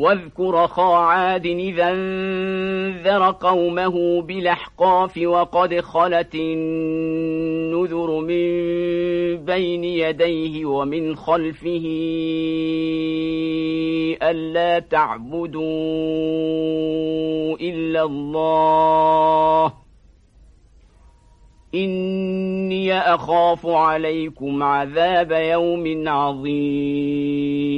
واذكر خا عاد إذا انذر قومه بالأحقاف وقد خلت النذر من بين يديه ومن خلفه ألا تعبدوا إلا الله. إني أخاف عليكم عذاب يوم عظيم.